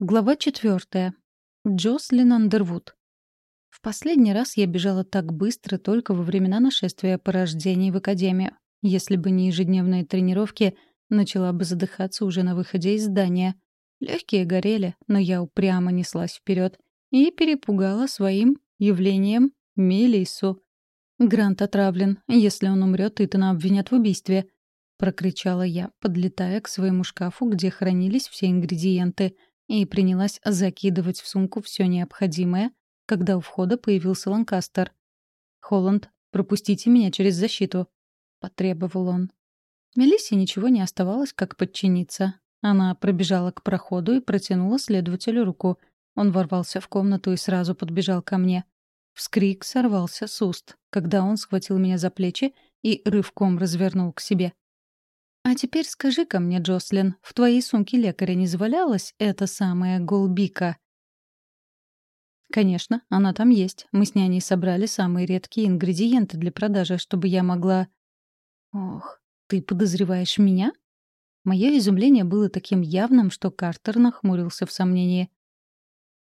Глава четвертая. Джослин Андервуд. В последний раз я бежала так быстро только во времена нашествия порождений в Академию. Если бы не ежедневные тренировки, начала бы задыхаться уже на выходе из здания. Легкие горели, но я упрямо неслась вперед и перепугала своим явлением Мелиссу. «Грант отравлен. Если он умрет, Итана обвинят в убийстве», — прокричала я, подлетая к своему шкафу, где хранились все ингредиенты — и принялась закидывать в сумку все необходимое, когда у входа появился Ланкастер. «Холланд, пропустите меня через защиту», — потребовал он. Мелиссе ничего не оставалось, как подчиниться. Она пробежала к проходу и протянула следователю руку. Он ворвался в комнату и сразу подбежал ко мне. Вскрик сорвался с уст, когда он схватил меня за плечи и рывком развернул к себе. «А теперь скажи-ка мне, Джослин, в твоей сумке лекаря не завалялась эта самая голбика?» «Конечно, она там есть. Мы с няней собрали самые редкие ингредиенты для продажи, чтобы я могла...» «Ох, ты подозреваешь меня?» Мое изумление было таким явным, что Картер нахмурился в сомнении.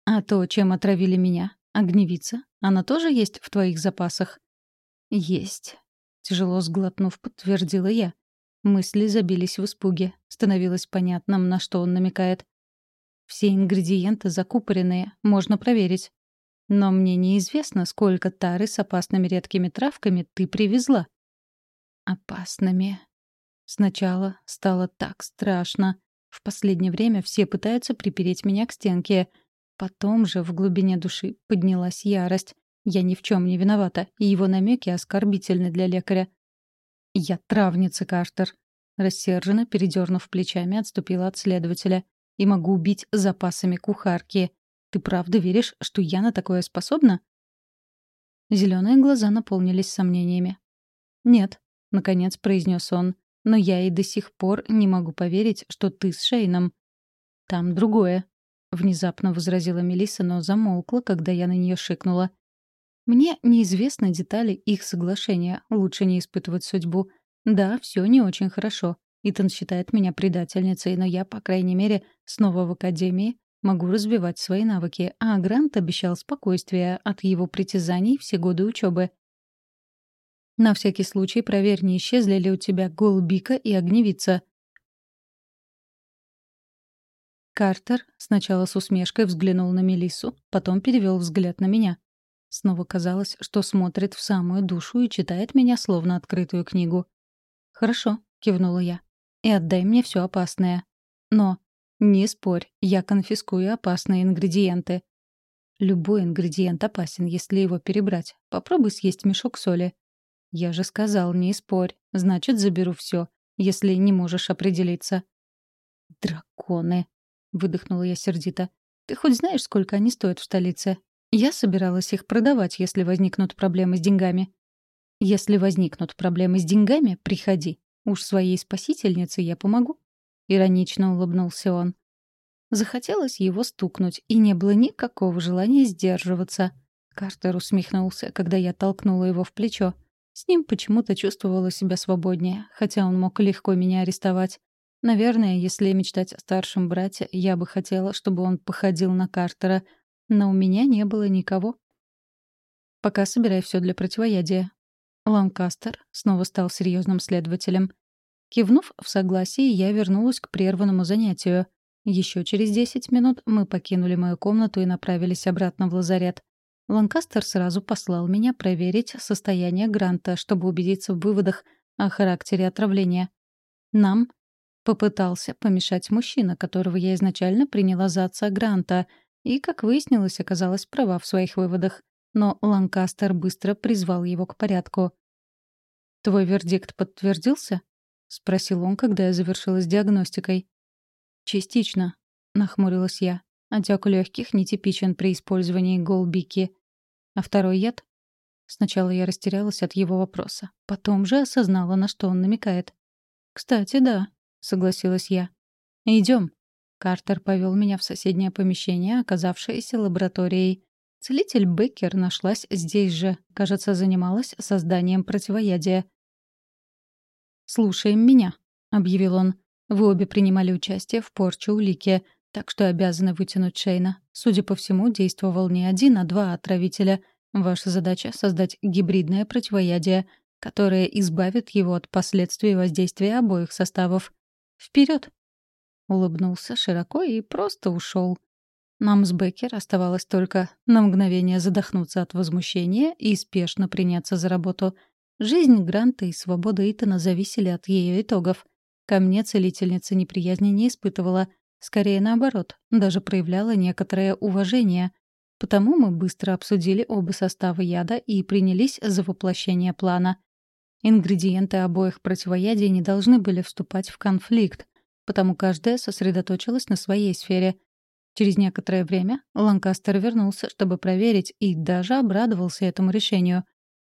«А то, чем отравили меня? Огневица? Она тоже есть в твоих запасах?» «Есть», — тяжело сглотнув, подтвердила я. Мысли забились в испуге. Становилось понятным, на что он намекает. Все ингредиенты закупоренные, можно проверить. Но мне неизвестно, сколько тары с опасными редкими травками ты привезла. Опасными. Сначала стало так страшно. В последнее время все пытаются припереть меня к стенке. Потом же в глубине души поднялась ярость. Я ни в чем не виновата, и его намеки оскорбительны для лекаря. «Я травница, Картер», — рассерженно, передернув плечами, отступила от следователя. «И могу убить запасами кухарки. Ты правда веришь, что я на такое способна?» Зеленые глаза наполнились сомнениями. «Нет», — наконец произнес он, — «но я и до сих пор не могу поверить, что ты с Шейном». «Там другое», — внезапно возразила Мелисса, но замолкла, когда я на нее шикнула. Мне неизвестны детали их соглашения, лучше не испытывать судьбу. Да, все не очень хорошо. Итан считает меня предательницей, но я, по крайней мере, снова в академии, могу развивать свои навыки, а Грант обещал спокойствие от его притязаний все годы учебы. На всякий случай проверь, не исчезли ли у тебя голубика и огневица. Картер сначала с усмешкой взглянул на Мелиссу, потом перевел взгляд на меня. Снова казалось, что смотрит в самую душу и читает меня словно открытую книгу. «Хорошо», — кивнула я. «И отдай мне все опасное. Но не спорь, я конфискую опасные ингредиенты». Любой ингредиент опасен, если его перебрать. Попробуй съесть мешок соли. Я же сказал, не спорь. Значит, заберу все, если не можешь определиться. Драконы, выдохнула я сердито. Ты хоть знаешь, сколько они стоят в столице? Я собиралась их продавать, если возникнут проблемы с деньгами. Если возникнут проблемы с деньгами, приходи. Уж своей спасительнице я помогу. Иронично улыбнулся он. Захотелось его стукнуть, и не было никакого желания сдерживаться. Картер усмехнулся, когда я толкнула его в плечо. С ним почему-то чувствовала себя свободнее, хотя он мог легко меня арестовать. Наверное, если мечтать о старшем брате, я бы хотела, чтобы он походил на Картера — но у меня не было никого. Пока собирай все для противоядия. Ланкастер снова стал серьезным следователем. Кивнув в согласии, я вернулась к прерванному занятию. Еще через десять минут мы покинули мою комнату и направились обратно в лазарет. Ланкастер сразу послал меня проверить состояние Гранта, чтобы убедиться в выводах о характере отравления. Нам попытался помешать мужчина, которого я изначально приняла за отца Гранта — и, как выяснилось, оказалась права в своих выводах. Но Ланкастер быстро призвал его к порядку. «Твой вердикт подтвердился?» — спросил он, когда я завершила с диагностикой. «Частично», — нахмурилась я. «Отек легких нетипичен при использовании голбики. А второй яд?» Сначала я растерялась от его вопроса. Потом же осознала, на что он намекает. «Кстати, да», — согласилась я. «Идем», Картер повел меня в соседнее помещение, оказавшееся лабораторией. Целитель Беккер нашлась здесь же. Кажется, занималась созданием противоядия. «Слушаем меня», — объявил он. «Вы обе принимали участие в порче улики. так что обязаны вытянуть Шейна. Судя по всему, действовал не один, а два отравителя. Ваша задача — создать гибридное противоядие, которое избавит его от последствий воздействия обоих составов. Вперед! Улыбнулся широко и просто ушел. Нам с Беккер оставалось только на мгновение задохнуться от возмущения и спешно приняться за работу. Жизнь Гранта и свобода Итана зависели от ее итогов. Ко мне целительница неприязни не испытывала, скорее наоборот, даже проявляла некоторое уважение. Потому мы быстро обсудили оба состава яда и принялись за воплощение плана. Ингредиенты обоих противоядий не должны были вступать в конфликт, потому каждая сосредоточилась на своей сфере — Через некоторое время Ланкастер вернулся, чтобы проверить, и даже обрадовался этому решению.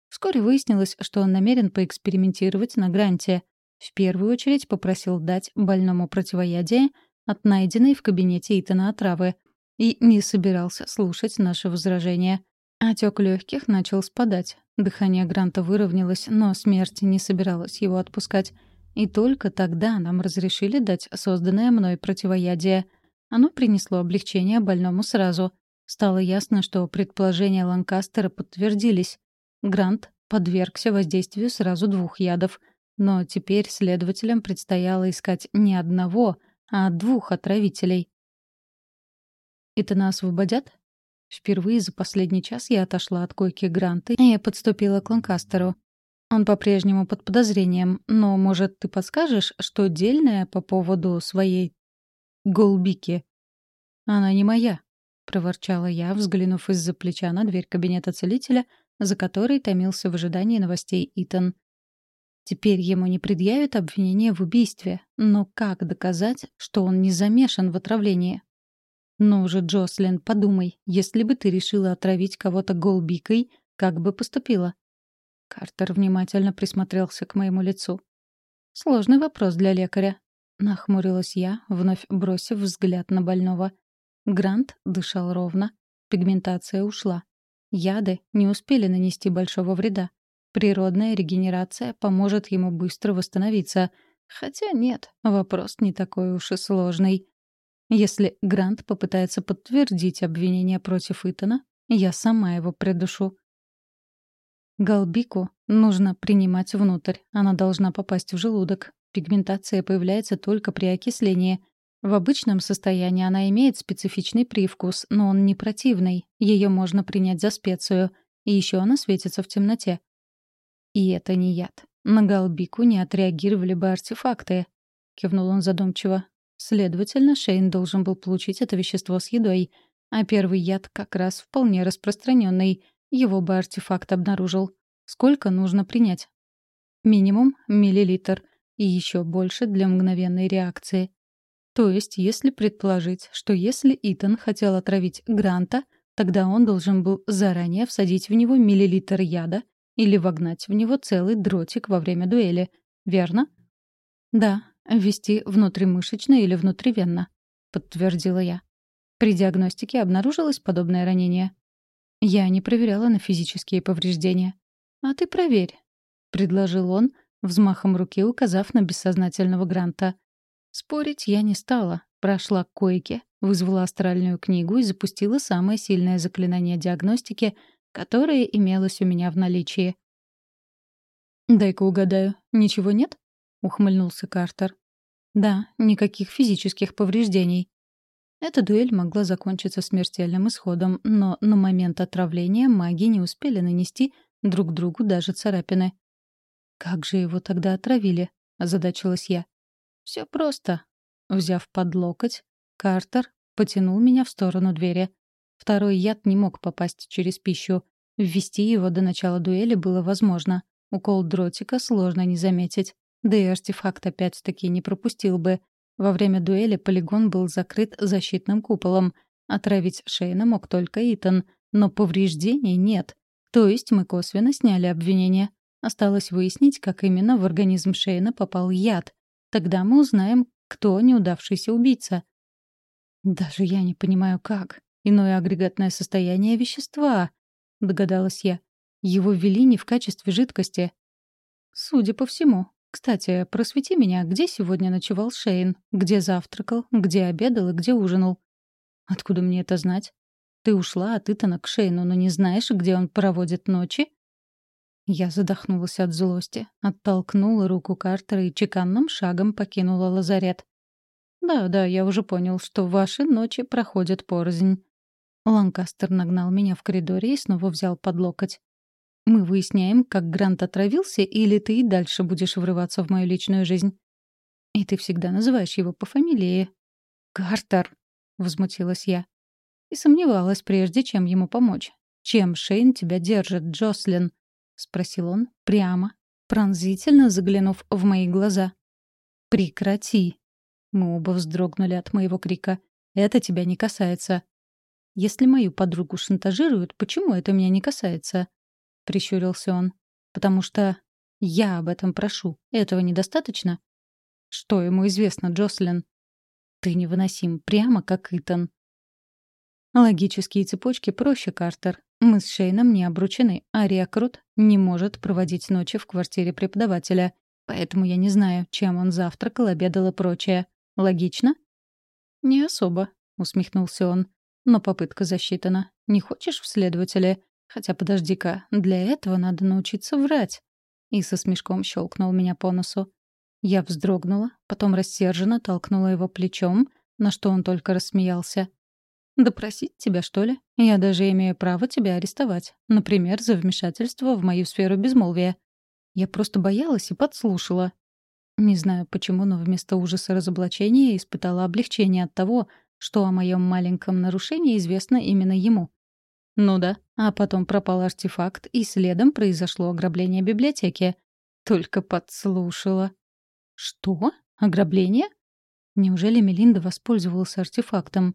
Вскоре выяснилось, что он намерен поэкспериментировать на гранте. В первую очередь попросил дать больному противоядие от найденной в кабинете Итана отравы и не собирался слушать наши возражения. Отек легких начал спадать. Дыхание Гранта выровнялось, но смерть не собиралась его отпускать. И только тогда нам разрешили дать созданное мной противоядие — оно принесло облегчение больному сразу. Стало ясно, что предположения Ланкастера подтвердились. Грант подвергся воздействию сразу двух ядов. Но теперь следователям предстояло искать не одного, а двух отравителей. «Итана освободят?» Впервые за последний час я отошла от койки Гранта и подступила к Ланкастеру. Он по-прежнему под подозрением, но, может, ты подскажешь, что дельное по поводу своей Голбики. «Она не моя», — проворчала я, взглянув из-за плеча на дверь кабинета целителя, за которой томился в ожидании новостей Итан. Теперь ему не предъявят обвинение в убийстве, но как доказать, что он не замешан в отравлении? «Ну же, Джослин, подумай, если бы ты решила отравить кого-то голбикой, как бы поступила?» Картер внимательно присмотрелся к моему лицу. «Сложный вопрос для лекаря», Нахмурилась я, вновь бросив взгляд на больного. Грант дышал ровно. Пигментация ушла. Яды не успели нанести большого вреда. Природная регенерация поможет ему быстро восстановиться. Хотя нет, вопрос не такой уж и сложный. Если Грант попытается подтвердить обвинение против Итана, я сама его придушу. Галбику нужно принимать внутрь. Она должна попасть в желудок. Пигментация появляется только при окислении. В обычном состоянии она имеет специфичный привкус, но он не противный. Ее можно принять за специю. И еще она светится в темноте. И это не яд. На Галбику не отреагировали бы артефакты. Кивнул он задумчиво. Следовательно, Шейн должен был получить это вещество с едой. А первый яд как раз вполне распространенный. Его бы артефакт обнаружил. Сколько нужно принять? Минимум миллилитр и еще больше для мгновенной реакции. То есть, если предположить, что если Итан хотел отравить Гранта, тогда он должен был заранее всадить в него миллилитр яда или вогнать в него целый дротик во время дуэли, верно? Да, ввести внутримышечно или внутривенно, подтвердила я. При диагностике обнаружилось подобное ранение. Я не проверяла на физические повреждения. А ты проверь, предложил он, взмахом руки указав на бессознательного Гранта. Спорить я не стала. Прошла к койке, вызвала астральную книгу и запустила самое сильное заклинание диагностики, которое имелось у меня в наличии. «Дай-ка угадаю, ничего нет?» — ухмыльнулся Картер. «Да, никаких физических повреждений». Эта дуэль могла закончиться смертельным исходом, но на момент отравления маги не успели нанести друг другу даже царапины. «Как же его тогда отравили?» — озадачилась я. «Все просто». Взяв под локоть, Картер потянул меня в сторону двери. Второй яд не мог попасть через пищу. Ввести его до начала дуэли было возможно. Укол дротика сложно не заметить. Да и артефакт опять-таки не пропустил бы. Во время дуэли полигон был закрыт защитным куполом. Отравить Шейна мог только Итан, но повреждений нет. То есть мы косвенно сняли обвинение. Осталось выяснить, как именно в организм Шейна попал яд. Тогда мы узнаем, кто неудавшийся убийца. Даже я не понимаю, как. Иное агрегатное состояние вещества, догадалась я. Его ввели не в качестве жидкости. Судя по всему, Кстати, просвети меня, где сегодня ночевал Шейн? Где завтракал? Где обедал и где ужинал? Откуда мне это знать? Ты ушла от Итана к Шейну, но не знаешь, где он проводит ночи? Я задохнулась от злости, оттолкнула руку Картера и чеканным шагом покинула лазарет. «Да, да, я уже понял, что ваши ночи проходят порознь». Ланкастер нагнал меня в коридоре и снова взял под локоть. Мы выясняем, как Грант отравился, или ты и дальше будешь врываться в мою личную жизнь. И ты всегда называешь его по фамилии. Картер, возмутилась я. И сомневалась, прежде чем ему помочь. Чем Шейн тебя держит, Джослин? спросил он прямо, пронзительно заглянув в мои глаза. Прекрати. Мы оба вздрогнули от моего крика. Это тебя не касается. Если мою подругу шантажируют, почему это меня не касается? Прищурился он. «Потому что я об этом прошу. Этого недостаточно?» «Что ему известно, Джослин?» «Ты невыносим, прямо как Итан». Логические цепочки проще, Картер. Мы с Шейном не обручены, а рекрут не может проводить ночи в квартире преподавателя. Поэтому я не знаю, чем он завтракал, обедал и прочее. Логично? «Не особо», — усмехнулся он. «Но попытка засчитана. Не хочешь в следователе? Хотя подожди-ка, для этого надо научиться врать. И со смешком щелкнул меня по носу. Я вздрогнула, потом рассерженно толкнула его плечом, на что он только рассмеялся. «Допросить тебя, что ли? Я даже имею право тебя арестовать. Например, за вмешательство в мою сферу безмолвия. Я просто боялась и подслушала». Не знаю почему, но вместо ужаса разоблачения испытала облегчение от того, что о моем маленьком нарушении известно именно ему. Ну да, а потом пропал артефакт, и следом произошло ограбление библиотеки. Только подслушала. Что? Ограбление? Неужели Мелинда воспользовалась артефактом?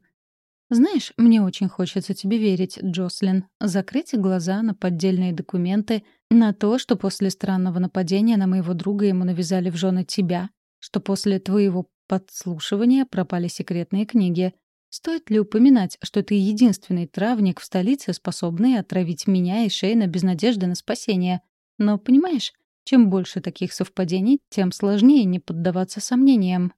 Знаешь, мне очень хочется тебе верить, Джослин. Закрыть глаза на поддельные документы, на то, что после странного нападения на моего друга ему навязали в жены тебя, что после твоего подслушивания пропали секретные книги, Стоит ли упоминать, что ты единственный травник в столице, способный отравить меня и Шейна без надежды на спасение? Но, понимаешь, чем больше таких совпадений, тем сложнее не поддаваться сомнениям.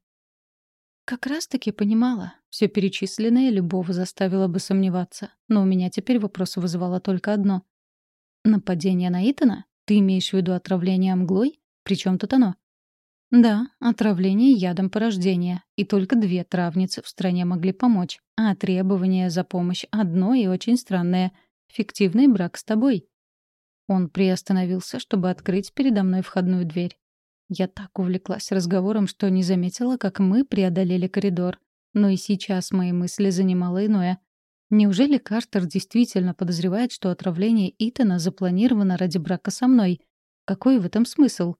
Как раз-таки понимала. Все перечисленное любого заставило бы сомневаться. Но у меня теперь вопрос вызывало только одно. Нападение на Итана? Ты имеешь в виду отравление мглой? Причем тут оно? Да, отравление ядом порождения. И только две травницы в стране могли помочь. А требование за помощь одно и очень странное. Фиктивный брак с тобой. Он приостановился, чтобы открыть передо мной входную дверь. Я так увлеклась разговором, что не заметила, как мы преодолели коридор. Но и сейчас мои мысли занимало иное. Неужели Картер действительно подозревает, что отравление Итана запланировано ради брака со мной? Какой в этом смысл?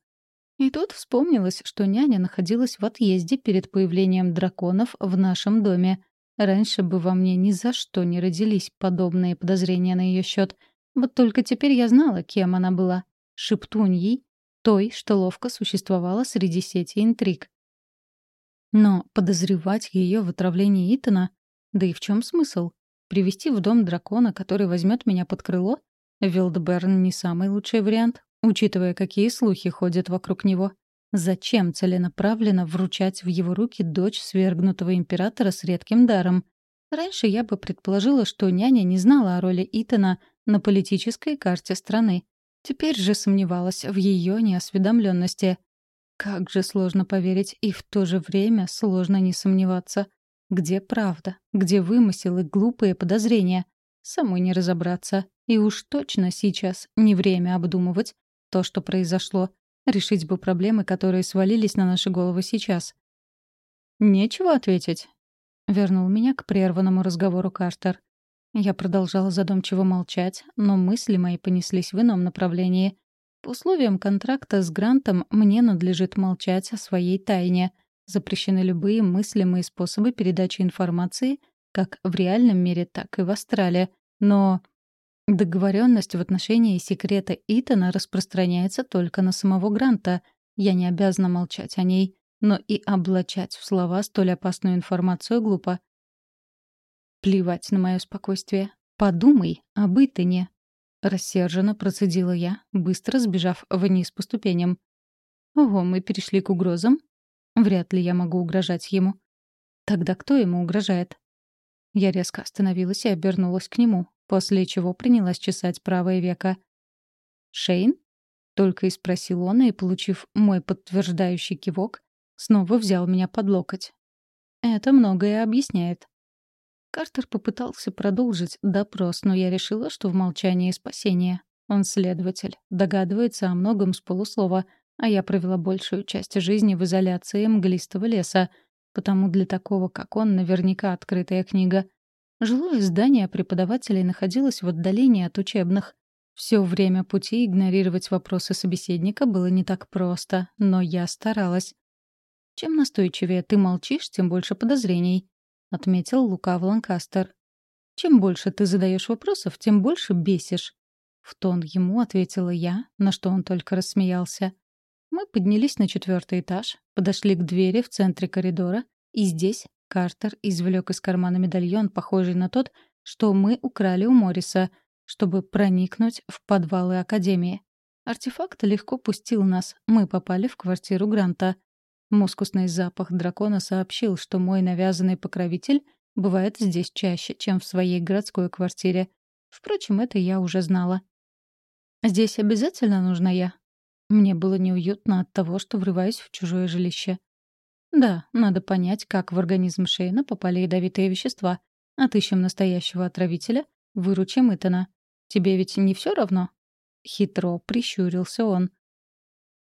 И тут вспомнилось, что няня находилась в отъезде перед появлением драконов в нашем доме. Раньше бы во мне ни за что не родились подобные подозрения на ее счет. Вот только теперь я знала, кем она была. Шептуньей, той, что ловко существовала среди сети интриг. Но подозревать ее в отравлении Итана? Да и в чем смысл? Привести в дом дракона, который возьмет меня под крыло? Вилдберн не самый лучший вариант учитывая, какие слухи ходят вокруг него. Зачем целенаправленно вручать в его руки дочь свергнутого императора с редким даром? Раньше я бы предположила, что няня не знала о роли Итана на политической карте страны. Теперь же сомневалась в ее неосведомленности. Как же сложно поверить и в то же время сложно не сомневаться. Где правда? Где вымысел и глупые подозрения? Самой не разобраться. И уж точно сейчас не время обдумывать, то, что произошло. Решить бы проблемы, которые свалились на наши головы сейчас. «Нечего ответить», — вернул меня к прерванному разговору Картер. Я продолжала задумчиво молчать, но мысли мои понеслись в ином направлении. По условиям контракта с Грантом мне надлежит молчать о своей тайне. Запрещены любые мыслимые способы передачи информации как в реальном мире, так и в астрале. Но Договоренность в отношении секрета Итана распространяется только на самого Гранта. Я не обязана молчать о ней, но и облачать в слова столь опасную информацию глупо. Плевать на мое спокойствие. Подумай об Итане. Рассерженно процедила я, быстро сбежав вниз по ступеням. Ого, мы перешли к угрозам? Вряд ли я могу угрожать ему. Тогда кто ему угрожает? Я резко остановилась и обернулась к нему, после чего принялась чесать правое веко. «Шейн?» — только и спросил он, и, получив мой подтверждающий кивок, снова взял меня под локоть. Это многое объясняет. Картер попытался продолжить допрос, но я решила, что в молчании спасение. Он следователь, догадывается о многом с полуслова, а я провела большую часть жизни в изоляции мглистого леса, потому для такого, как он, наверняка открытая книга. Жилое здание преподавателей находилось в отдалении от учебных. Все время пути игнорировать вопросы собеседника было не так просто, но я старалась. «Чем настойчивее ты молчишь, тем больше подозрений», — отметил лукав Ланкастер. «Чем больше ты задаешь вопросов, тем больше бесишь. В тон ему ответила я, на что он только рассмеялся. Мы поднялись на четвертый этаж, подошли к двери в центре коридора, и здесь Картер извлек из кармана медальон, похожий на тот, что мы украли у Морриса, чтобы проникнуть в подвалы Академии. Артефакт легко пустил нас, мы попали в квартиру Гранта. Мускусный запах дракона сообщил, что мой навязанный покровитель бывает здесь чаще, чем в своей городской квартире. Впрочем, это я уже знала. Здесь обязательно нужна я? Мне было неуютно от того, что врываюсь в чужое жилище. Да, надо понять, как в организм Шейна попали ядовитые вещества. Отыщем настоящего отравителя, выручим Итана. Тебе ведь не все равно? Хитро прищурился он.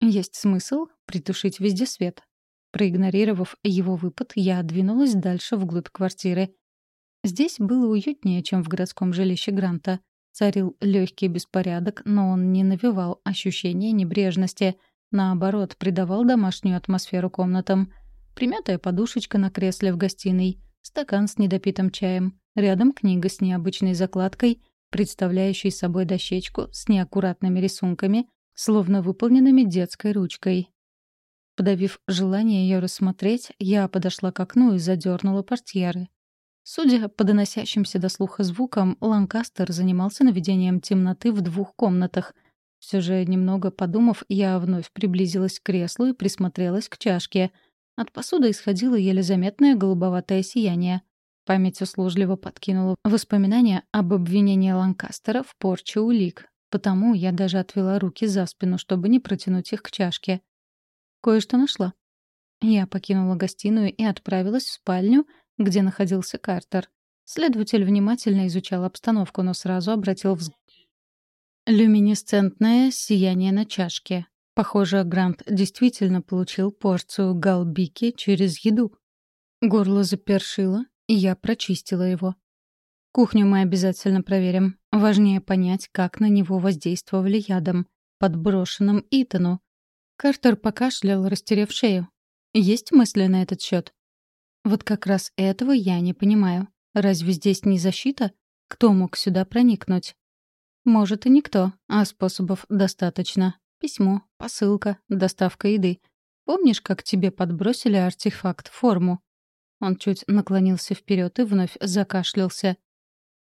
Есть смысл притушить везде свет. Проигнорировав его выпад, я двинулась дальше вглубь квартиры. Здесь было уютнее, чем в городском жилище Гранта. Царил легкий беспорядок, но он не навевал ощущения небрежности. Наоборот, придавал домашнюю атмосферу комнатам. Примятая подушечка на кресле в гостиной, стакан с недопитым чаем, рядом книга с необычной закладкой, представляющей собой дощечку с неаккуратными рисунками, словно выполненными детской ручкой. Подавив желание ее рассмотреть, я подошла к окну и задернула портьеры. Судя по доносящимся до слуха звукам, Ланкастер занимался наведением темноты в двух комнатах. Все же, немного подумав, я вновь приблизилась к креслу и присмотрелась к чашке. От посуды исходило еле заметное голубоватое сияние. Память услужливо подкинула воспоминания об обвинении Ланкастера в порче улик. Потому я даже отвела руки за спину, чтобы не протянуть их к чашке. Кое-что нашла. Я покинула гостиную и отправилась в спальню, где находился Картер. Следователь внимательно изучал обстановку, но сразу обратил взгляд. Люминесцентное сияние на чашке. Похоже, Грант действительно получил порцию галбики через еду. Горло запершило, и я прочистила его. Кухню мы обязательно проверим. Важнее понять, как на него воздействовали ядом, подброшенным Итану. Картер покашлял, растерев шею. Есть мысли на этот счет? Вот как раз этого я не понимаю. Разве здесь не защита? Кто мог сюда проникнуть? Может, и никто, а способов достаточно. Письмо, посылка, доставка еды. Помнишь, как тебе подбросили артефакт форму? Он чуть наклонился вперед и вновь закашлялся.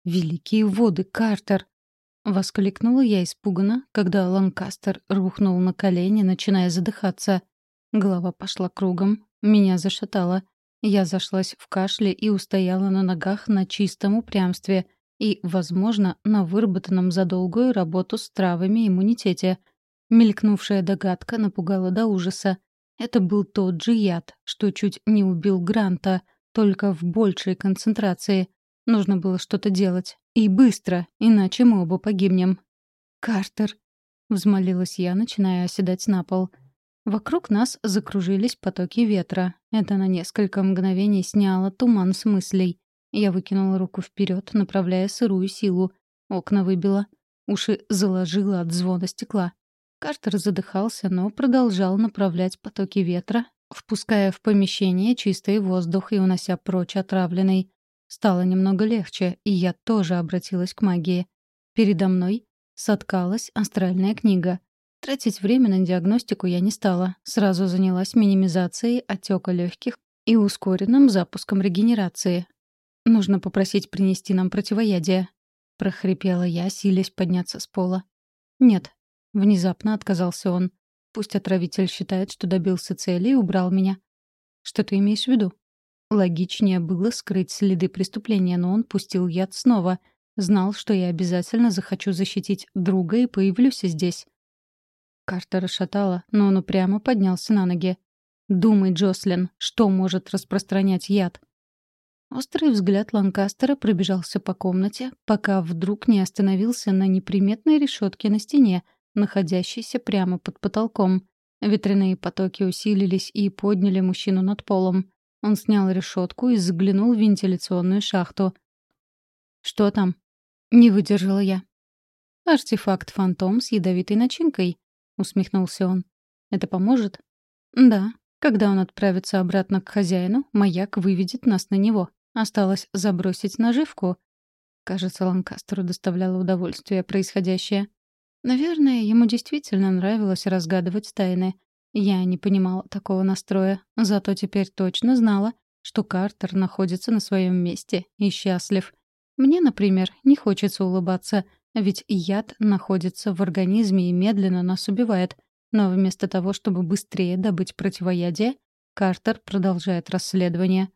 «Великие воды, Картер!» — воскликнула я испуганно, когда Ланкастер рухнул на колени, начиная задыхаться. Голова пошла кругом, меня зашатало — я зашлась в кашле и устояла на ногах на чистом упрямстве и, возможно, на выработанном за долгую работу с травами иммунитете. Мелькнувшая догадка напугала до ужаса. Это был тот же яд, что чуть не убил Гранта, только в большей концентрации. Нужно было что-то делать. И быстро, иначе мы оба погибнем. «Картер», — взмолилась я, начиная оседать на пол — Вокруг нас закружились потоки ветра. Это на несколько мгновений сняло туман с мыслей. Я выкинула руку вперед, направляя сырую силу. Окна выбило. Уши заложило от звона стекла. Картер задыхался, но продолжал направлять потоки ветра, впуская в помещение чистый воздух и унося прочь отравленный. Стало немного легче, и я тоже обратилась к магии. Передо мной соткалась астральная книга. Тратить время на диагностику я не стала. Сразу занялась минимизацией отека легких и ускоренным запуском регенерации. «Нужно попросить принести нам противоядие», — прохрипела я, силясь подняться с пола. «Нет», — внезапно отказался он. Пусть отравитель считает, что добился цели и убрал меня. Что ты имеешь в виду? Логичнее было скрыть следы преступления, но он пустил яд снова. Знал, что я обязательно захочу защитить друга и появлюсь здесь. Карта расшатала, но он упрямо поднялся на ноги. «Думай, Джослин, что может распространять яд?» Острый взгляд Ланкастера пробежался по комнате, пока вдруг не остановился на неприметной решетке на стене, находящейся прямо под потолком. Ветряные потоки усилились и подняли мужчину над полом. Он снял решетку и заглянул в вентиляционную шахту. «Что там?» — не выдержала я. «Артефакт «Фантом» с ядовитой начинкой», — усмехнулся он. «Это поможет?» «Да. Когда он отправится обратно к хозяину, маяк выведет нас на него. Осталось забросить наживку». Кажется, Ланкастеру доставляло удовольствие происходящее. Наверное, ему действительно нравилось разгадывать тайны. Я не понимала такого настроя, зато теперь точно знала, что Картер находится на своем месте и счастлив. Мне, например, не хочется улыбаться, ведь яд находится в организме и медленно нас убивает. Но вместо того, чтобы быстрее добыть противоядие, Картер продолжает расследование.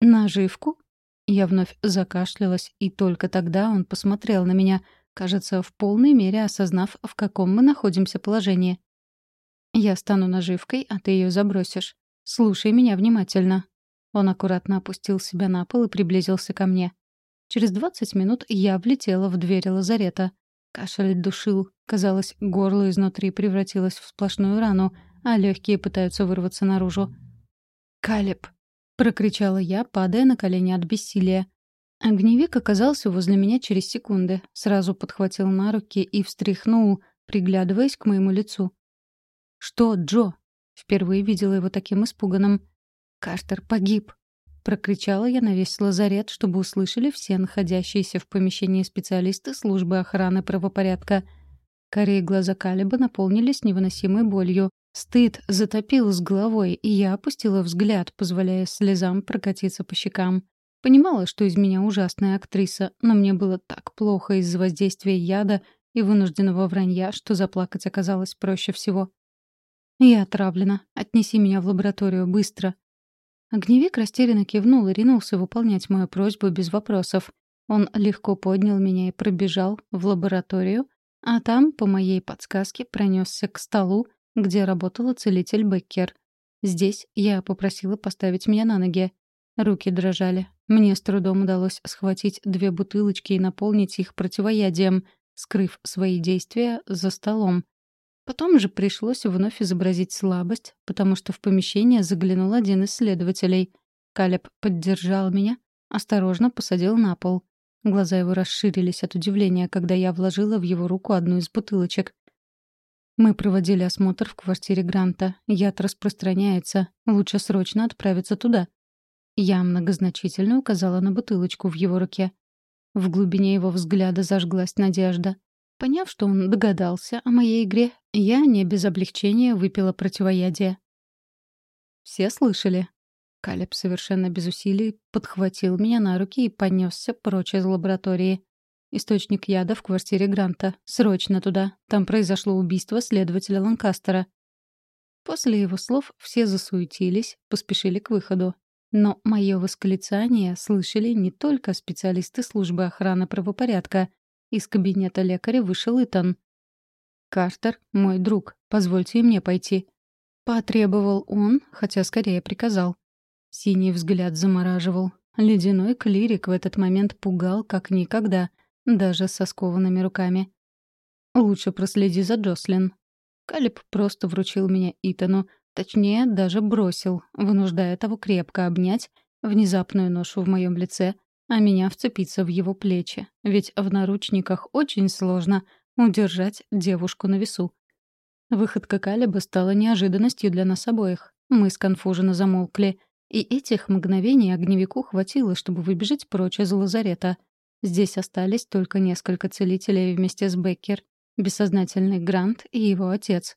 «Наживку?» Я вновь закашлялась, и только тогда он посмотрел на меня — кажется, в полной мере осознав, в каком мы находимся положении. «Я стану наживкой, а ты ее забросишь. Слушай меня внимательно». Он аккуратно опустил себя на пол и приблизился ко мне. Через двадцать минут я влетела в дверь лазарета. Кашель душил. Казалось, горло изнутри превратилось в сплошную рану, а легкие пытаются вырваться наружу. «Калеб!» — прокричала я, падая на колени от бессилия. Огневик оказался возле меня через секунды, сразу подхватил на руки и встряхнул, приглядываясь к моему лицу. «Что, Джо?» Впервые видела его таким испуганным. «Картер погиб!» Прокричала я на весь лазарет, чтобы услышали все находящиеся в помещении специалисты службы охраны правопорядка. Корее глаза Калиба наполнились невыносимой болью. Стыд затопил с головой, и я опустила взгляд, позволяя слезам прокатиться по щекам. Понимала, что из меня ужасная актриса, но мне было так плохо из-за воздействия яда и вынужденного вранья, что заплакать оказалось проще всего. «Я отравлена. Отнеси меня в лабораторию, быстро». Огневик растерянно кивнул и ринулся выполнять мою просьбу без вопросов. Он легко поднял меня и пробежал в лабораторию, а там, по моей подсказке, пронесся к столу, где работала целитель Беккер. Здесь я попросила поставить меня на ноги. Руки дрожали. Мне с трудом удалось схватить две бутылочки и наполнить их противоядием, скрыв свои действия за столом. Потом же пришлось вновь изобразить слабость, потому что в помещение заглянул один из следователей. Калеб поддержал меня, осторожно посадил на пол. Глаза его расширились от удивления, когда я вложила в его руку одну из бутылочек. Мы проводили осмотр в квартире Гранта. Яд распространяется. Лучше срочно отправиться туда. Я многозначительно указала на бутылочку в его руке. В глубине его взгляда зажглась надежда. Поняв, что он догадался о моей игре, я не без облегчения выпила противоядие. «Все слышали?» Калеб совершенно без усилий подхватил меня на руки и понесся прочь из лаборатории. Источник яда в квартире Гранта. Срочно туда. Там произошло убийство следователя Ланкастера. После его слов все засуетились, поспешили к выходу. Но мое восклицание слышали не только специалисты службы охраны правопорядка. Из кабинета лекаря вышел Итан. «Картер — мой друг. Позвольте мне пойти». Потребовал он, хотя скорее приказал. Синий взгляд замораживал. Ледяной клирик в этот момент пугал как никогда, даже со скованными руками. «Лучше проследи за Джослин». Калиб просто вручил меня Итану, Точнее, даже бросил, вынуждая того крепко обнять внезапную ношу в моем лице, а меня вцепиться в его плечи. Ведь в наручниках очень сложно удержать девушку на весу. Выходка Калиба стала неожиданностью для нас обоих. Мы сконфуженно замолкли. И этих мгновений огневику хватило, чтобы выбежать прочь из лазарета. Здесь остались только несколько целителей вместе с Беккер, бессознательный Грант и его отец.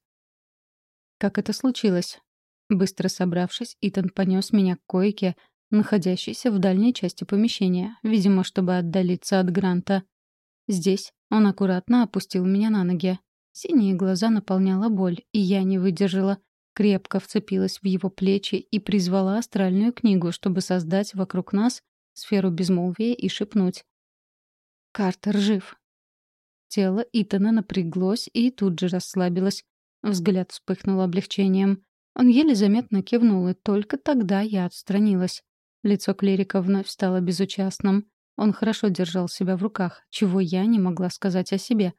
Как это случилось? Быстро собравшись, Итан понес меня к койке, находящейся в дальней части помещения, видимо, чтобы отдалиться от Гранта. Здесь он аккуратно опустил меня на ноги. Синие глаза наполняла боль, и я не выдержала. Крепко вцепилась в его плечи и призвала астральную книгу, чтобы создать вокруг нас сферу безмолвия и шепнуть. «Картер жив». Тело Итана напряглось и тут же расслабилось. Взгляд вспыхнул облегчением. Он еле заметно кивнул, и только тогда я отстранилась. Лицо клирика вновь стало безучастным. Он хорошо держал себя в руках, чего я не могла сказать о себе.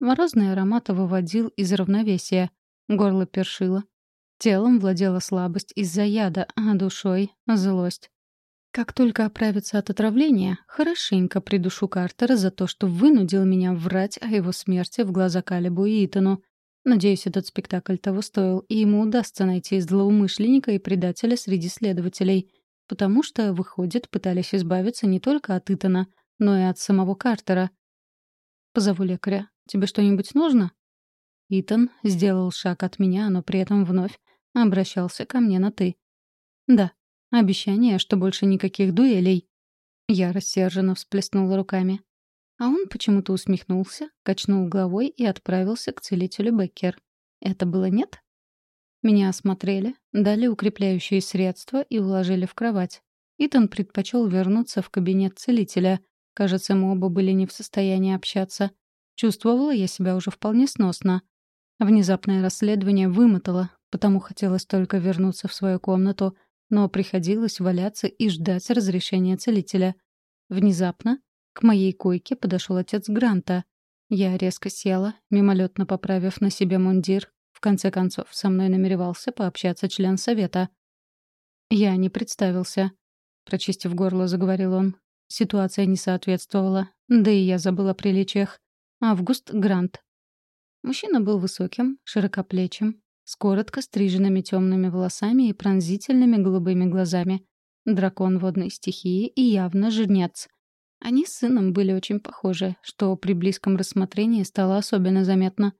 Морозный аромат выводил из равновесия. Горло першило. Телом владела слабость из-за яда, а душой — злость. Как только оправится от отравления, хорошенько придушу Картера за то, что вынудил меня врать о его смерти в глаза Калибу и Итану. Надеюсь, этот спектакль того стоил, и ему удастся найти злоумышленника и предателя среди следователей. Потому что, выходит, пытались избавиться не только от Итана, но и от самого Картера. «Позову лекаря. Тебе что-нибудь нужно?» Итан сделал шаг от меня, но при этом вновь обращался ко мне на «ты». «Да, обещание, что больше никаких дуэлей». Я рассерженно всплеснула руками. А он почему-то усмехнулся, качнул головой и отправился к целителю Беккер. Это было нет? Меня осмотрели, дали укрепляющие средства и уложили в кровать. Итан предпочел вернуться в кабинет целителя. Кажется, мы оба были не в состоянии общаться. Чувствовала я себя уже вполне сносно. Внезапное расследование вымотало, потому хотелось только вернуться в свою комнату, но приходилось валяться и ждать разрешения целителя. Внезапно к моей койке подошел отец Гранта. Я резко села, мимолетно поправив на себе мундир. В конце концов, со мной намеревался пообщаться член совета. Я не представился. Прочистив горло, заговорил он. Ситуация не соответствовала, да и я забыла о приличиях. Август Грант, Мужчина был высоким, широкоплечим, с коротко стриженными темными волосами и пронзительными голубыми глазами. Дракон водной стихии и явно жнец. Они с сыном были очень похожи, что при близком рассмотрении стало особенно заметно.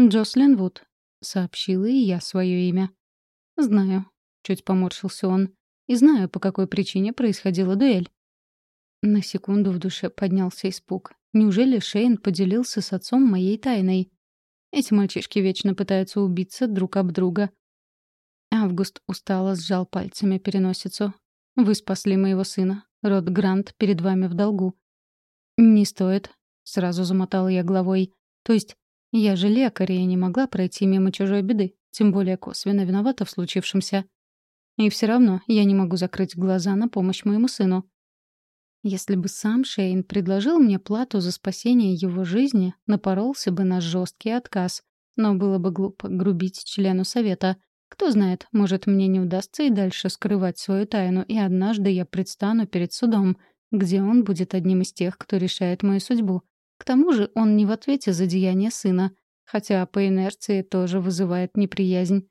«Джослин Вуд», — сообщила и я свое имя. «Знаю», — чуть поморщился он, — «и знаю, по какой причине происходила дуэль». На секунду в душе поднялся испуг. Неужели Шейн поделился с отцом моей тайной? Эти мальчишки вечно пытаются убиться друг об друга. Август устало сжал пальцами переносицу. «Вы спасли моего сына. Род Грант перед вами в долгу». «Не стоит», — сразу замотала я головой. «То есть я же лекарь и не могла пройти мимо чужой беды, тем более косвенно виновата в случившемся. И все равно я не могу закрыть глаза на помощь моему сыну. Если бы сам Шейн предложил мне плату за спасение его жизни, напоролся бы на жесткий отказ. Но было бы глупо грубить члену совета. Кто знает, может, мне не удастся и дальше скрывать свою тайну, и однажды я предстану перед судом, где он будет одним из тех, кто решает мою судьбу. К тому же он не в ответе за деяние сына, хотя по инерции тоже вызывает неприязнь.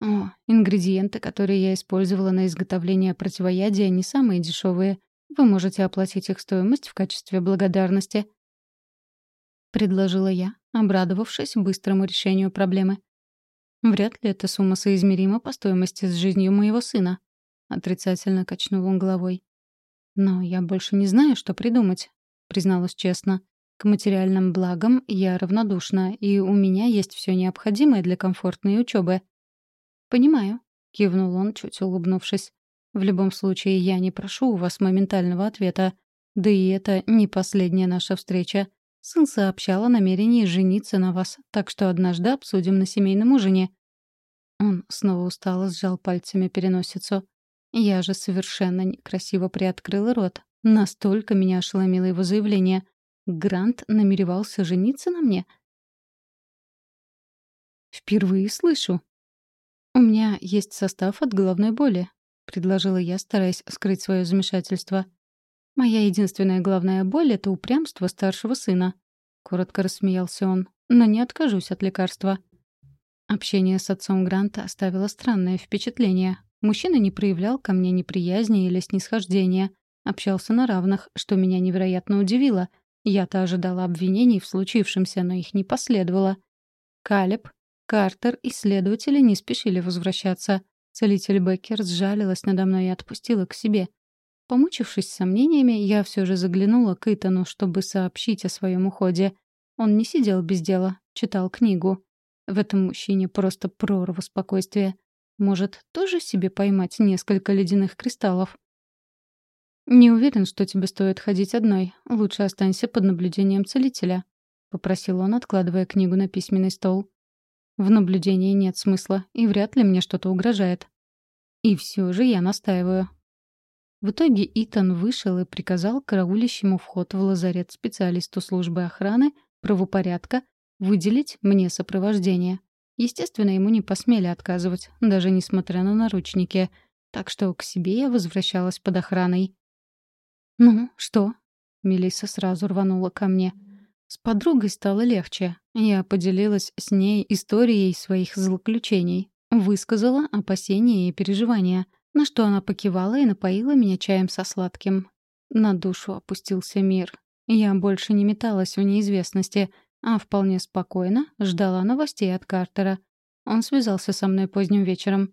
О, ингредиенты, которые я использовала на изготовление противоядия, не самые дешевые. Вы можете оплатить их стоимость в качестве благодарности. Предложила я, обрадовавшись быстрому решению проблемы. Вряд ли эта сумма соизмерима по стоимости с жизнью моего сына. Отрицательно качнул он головой. Но я больше не знаю, что придумать, призналась честно. К материальным благам я равнодушна, и у меня есть все необходимое для комфортной учебы. Понимаю, кивнул он, чуть улыбнувшись. В любом случае, я не прошу у вас моментального ответа. Да и это не последняя наша встреча. Сын сообщал о намерении жениться на вас, так что однажды обсудим на семейном ужине». Он снова устало сжал пальцами переносицу. Я же совершенно некрасиво приоткрыла рот. Настолько меня ошеломило его заявление. Грант намеревался жениться на мне? «Впервые слышу», у меня есть состав от головной боли предложила я, стараясь скрыть свое замешательство. «Моя единственная главная боль — это упрямство старшего сына», — коротко рассмеялся он. «Но не откажусь от лекарства». Общение с отцом Гранта оставило странное впечатление. Мужчина не проявлял ко мне неприязни или снисхождения. Общался на равных, что меня невероятно удивило. Я-то ожидала обвинений в случившемся, но их не последовало. Калеб, Картер и следователи не спешили возвращаться. Целитель Беккер сжалилась надо мной и отпустила к себе. Помучившись сомнениями, я все же заглянула к Итану, чтобы сообщить о своем уходе. Он не сидел без дела, читал книгу. В этом мужчине просто прорва спокойствия. Может, тоже себе поймать несколько ледяных кристаллов? «Не уверен, что тебе стоит ходить одной. Лучше останься под наблюдением целителя», — попросил он, откладывая книгу на письменный стол. «В наблюдении нет смысла, и вряд ли мне что-то угрожает. И все же я настаиваю». В итоге Итан вышел и приказал караулящему вход в лазарет специалисту службы охраны, правопорядка, выделить мне сопровождение. Естественно, ему не посмели отказывать, даже несмотря на наручники, так что к себе я возвращалась под охраной. «Ну, что?» Мелисса сразу рванула ко мне. С подругой стало легче. Я поделилась с ней историей своих злоключений. Высказала опасения и переживания, на что она покивала и напоила меня чаем со сладким. На душу опустился мир. Я больше не металась в неизвестности, а вполне спокойно ждала новостей от Картера. Он связался со мной поздним вечером.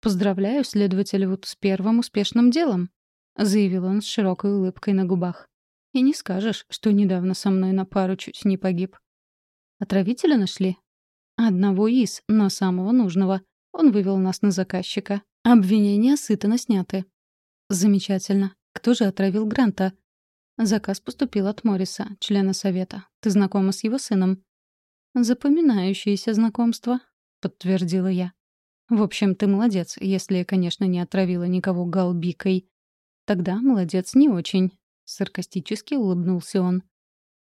«Поздравляю, следователь Вуд, с первым успешным делом», — заявил он с широкой улыбкой на губах. «И не скажешь, что недавно со мной на пару чуть не погиб». «Отравителя нашли?» «Одного из, но самого нужного. Он вывел нас на заказчика. Обвинения сытно сняты». «Замечательно. Кто же отравил Гранта?» «Заказ поступил от Морриса, члена совета. Ты знакома с его сыном?» «Запоминающееся знакомство», — подтвердила я. «В общем, ты молодец, если, конечно, не отравила никого галбикой. Тогда молодец не очень. Саркастически улыбнулся он.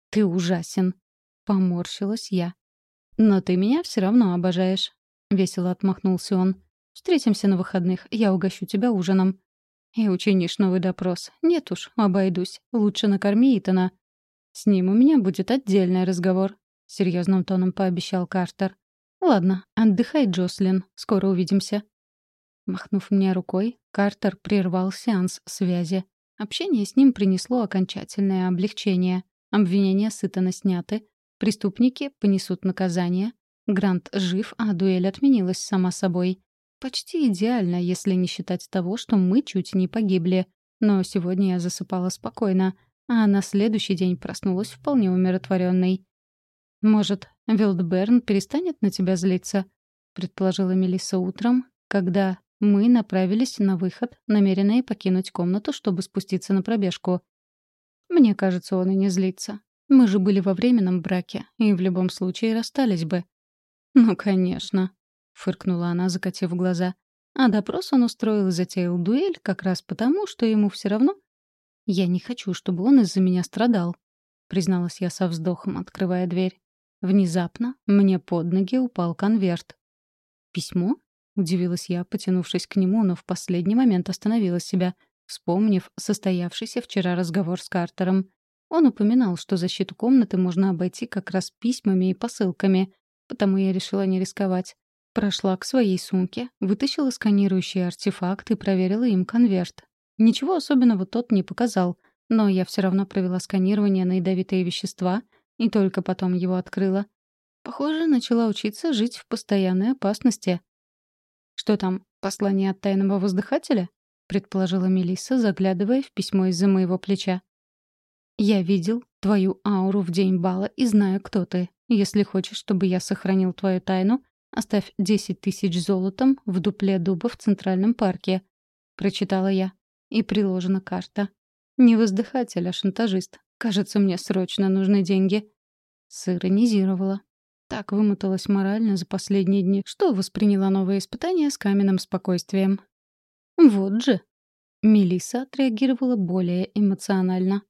Ты ужасен. Поморщилась я. Но ты меня все равно обожаешь. Весело отмахнулся он. Встретимся на выходных, я угощу тебя ужином. И учинишь новый допрос. Нет уж, обойдусь. Лучше накорми Итана. С ним у меня будет отдельный разговор. Серьезным тоном пообещал Картер. Ладно, отдыхай, Джослин. Скоро увидимся. Махнув мне рукой, Картер прервал сеанс связи. Общение с ним принесло окончательное облегчение. Обвинения сытно сняты, преступники понесут наказание, Грант жив, а дуэль отменилась сама собой. Почти идеально, если не считать того, что мы чуть не погибли. Но сегодня я засыпала спокойно, а на следующий день проснулась вполне умиротворенной. «Может, Вилдберн перестанет на тебя злиться?» — предположила Мелисса утром, когда мы направились на выход, намеренные покинуть комнату, чтобы спуститься на пробежку. Мне кажется, он и не злится. Мы же были во временном браке, и в любом случае расстались бы. «Ну, конечно», — фыркнула она, закатив глаза. А допрос он устроил и затеял дуэль как раз потому, что ему все равно... «Я не хочу, чтобы он из-за меня страдал», — призналась я со вздохом, открывая дверь. Внезапно мне под ноги упал конверт. «Письмо?» — удивилась я, потянувшись к нему, но в последний момент остановила себя, вспомнив состоявшийся вчера разговор с Картером. Он упоминал, что защиту комнаты можно обойти как раз письмами и посылками, потому я решила не рисковать. Прошла к своей сумке, вытащила сканирующий артефакт и проверила им конверт. Ничего особенного тот не показал, но я все равно провела сканирование на ядовитые вещества и только потом его открыла. Похоже, начала учиться жить в постоянной опасности. «Что там, послание от тайного воздыхателя?» — предположила Мелисса, заглядывая в письмо из-за моего плеча. «Я видел твою ауру в день бала и знаю, кто ты. Если хочешь, чтобы я сохранил твою тайну, оставь десять тысяч золотом в дупле дуба в Центральном парке», — прочитала я. И приложена карта. «Не воздыхатель, а шантажист. Кажется, мне срочно нужны деньги». Сиронизировала. Так вымоталась морально за последние дни, что восприняла новое испытание с каменным спокойствием. Вот же. Мелиса отреагировала более эмоционально.